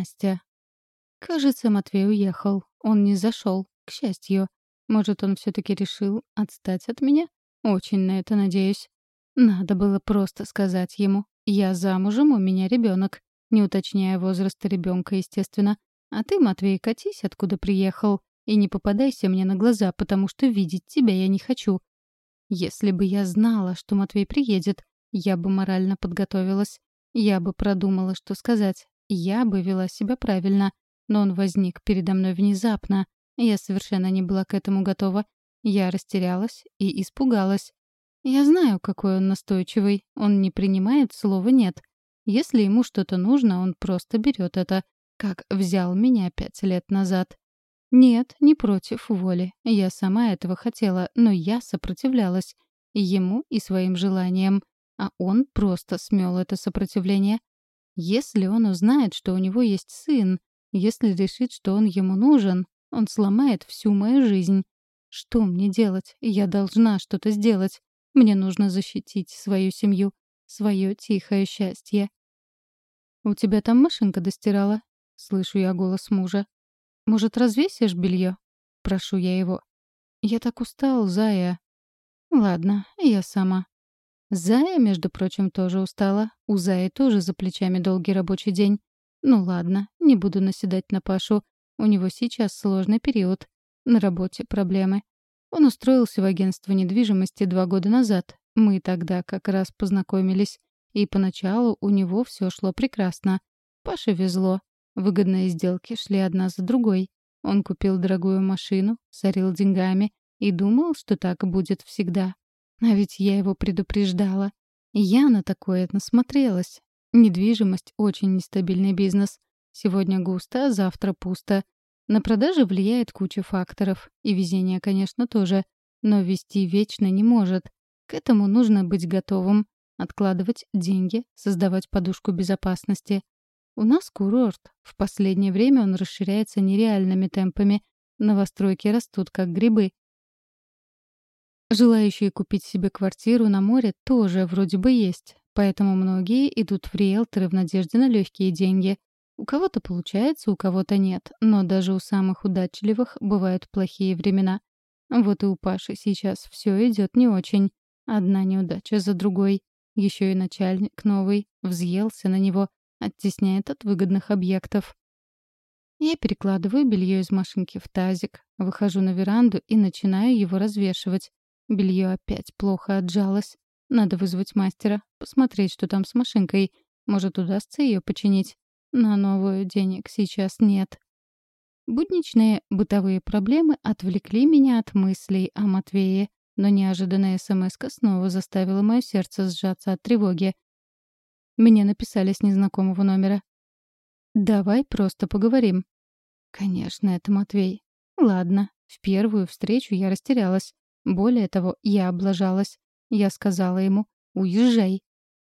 Настя. Кажется, Матвей уехал. Он не зашел, к счастью. Может, он все-таки решил отстать от меня? Очень на это надеюсь. Надо было просто сказать ему. Я замужем, у меня ребенок, не уточняя возраста ребенка, естественно. А ты, Матвей, катись, откуда приехал. И не попадайся мне на глаза, потому что видеть тебя я не хочу. Если бы я знала, что Матвей приедет, я бы морально подготовилась. Я бы продумала, что сказать. Я бы вела себя правильно. Но он возник передо мной внезапно. Я совершенно не была к этому готова. Я растерялась и испугалась. Я знаю, какой он настойчивый. Он не принимает слова «нет». Если ему что-то нужно, он просто берет это, как взял меня пять лет назад. Нет, не против воли. Я сама этого хотела, но я сопротивлялась. Ему, и своим желаниям. А он просто смел это сопротивление. Если он узнает, что у него есть сын, если решит, что он ему нужен, он сломает всю мою жизнь. Что мне делать? Я должна что-то сделать. Мне нужно защитить свою семью, свое тихое счастье. «У тебя там машинка достирала?» — слышу я голос мужа. «Может, развесишь белье?» — прошу я его. «Я так устал, Зая». «Ладно, я сама». Зая, между прочим, тоже устала. У Заи тоже за плечами долгий рабочий день. Ну ладно, не буду наседать на Пашу. У него сейчас сложный период. На работе проблемы. Он устроился в агентство недвижимости два года назад. Мы тогда как раз познакомились. И поначалу у него все шло прекрасно. Паше везло. Выгодные сделки шли одна за другой. Он купил дорогую машину, сорил деньгами и думал, что так будет всегда. А ведь я его предупреждала. я на такое насмотрелась. Недвижимость — очень нестабильный бизнес. Сегодня густо, а завтра пусто. На продажи влияет куча факторов. И везение, конечно, тоже. Но вести вечно не может. К этому нужно быть готовым. Откладывать деньги, создавать подушку безопасности. У нас курорт. В последнее время он расширяется нереальными темпами. Новостройки растут, как грибы. Желающие купить себе квартиру на море тоже вроде бы есть. Поэтому многие идут в риэлторы в надежде на легкие деньги. У кого-то получается, у кого-то нет. Но даже у самых удачливых бывают плохие времена. Вот и у Паши сейчас все идет не очень. Одна неудача за другой. Еще и начальник новый взъелся на него — оттесняет от выгодных объектов. Я перекладываю белье из машинки в тазик, выхожу на веранду и начинаю его развешивать. Белье опять плохо отжалось. Надо вызвать мастера, посмотреть, что там с машинкой. Может, удастся ее починить. На новую денег сейчас нет. Будничные бытовые проблемы отвлекли меня от мыслей о Матвее, но неожиданная смс снова заставила мое сердце сжаться от тревоги. Мне написали с незнакомого номера. «Давай просто поговорим». Конечно, это Матвей. Ладно, в первую встречу я растерялась. Более того, я облажалась. Я сказала ему «Уезжай».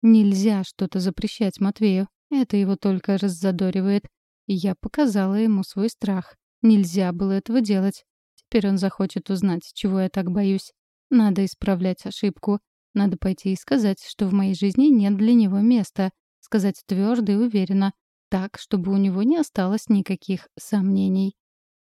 Нельзя что-то запрещать Матвею. Это его только раззадоривает. Я показала ему свой страх. Нельзя было этого делать. Теперь он захочет узнать, чего я так боюсь. Надо исправлять ошибку. Надо пойти и сказать, что в моей жизни нет для него места. Сказать твердо и уверенно. Так, чтобы у него не осталось никаких сомнений.